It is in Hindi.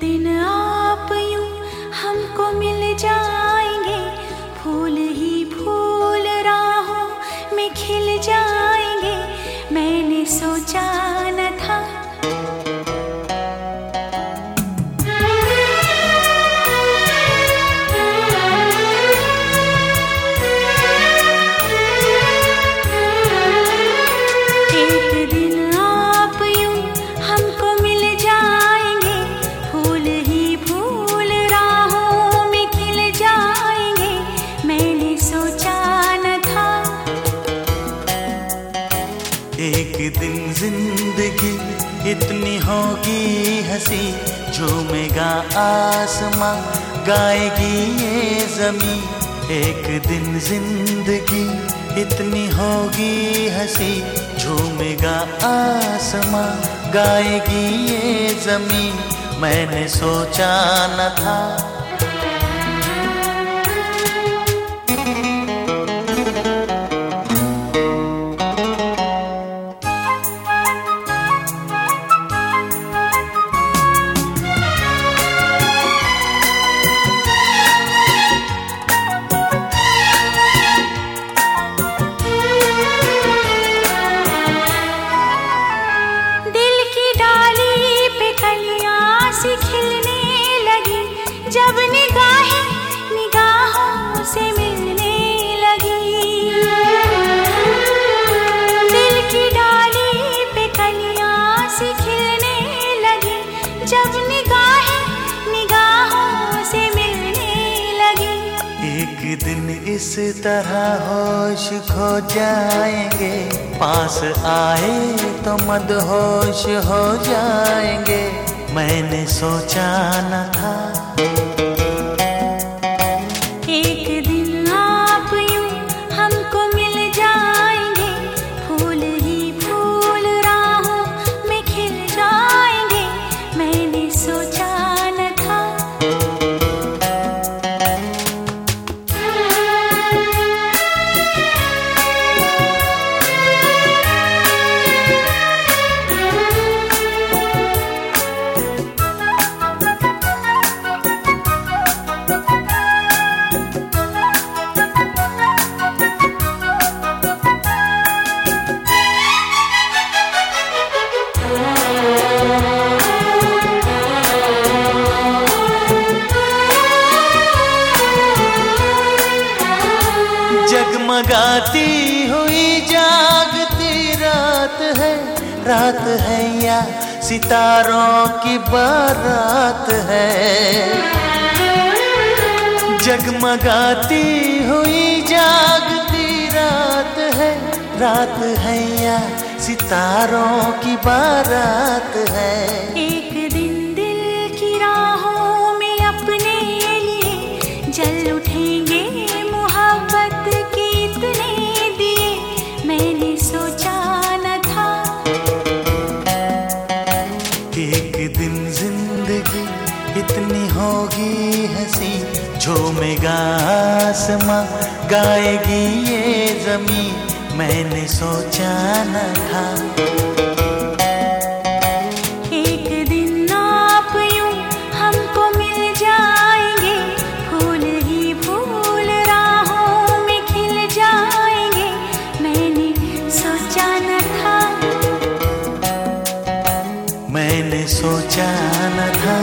दिन आप यूँ हमको मिल जाएँगे ज़िंदगी इतनी होगी हँसी झूमेगा आसमां गाएगी ये जमी। एक दिन ज़िंदगी इतनी होगी हँसी झूमेगा आसमां गाएगी ये जमी। मैंने सोचा न था इस तरह होश खो जाएँगे। पास आए तो मद होश हो जाएँगे। मैंने सोचा न था जगमगाती हुई जागती रात है। रात है या सितारों की बारात है। जगमगाती हुई जागती रात है। रात है या सितारों की बारात है। होगी हँसी झूमेगा आसमां गाएगी ये जमी मैंने सोचा न था। एक दिन आप यूँ हमको मिल जाएँगे फूल ही फूल राहों में खिल जाएँगे मैंने सोचा न था। मैंने सोचा न था।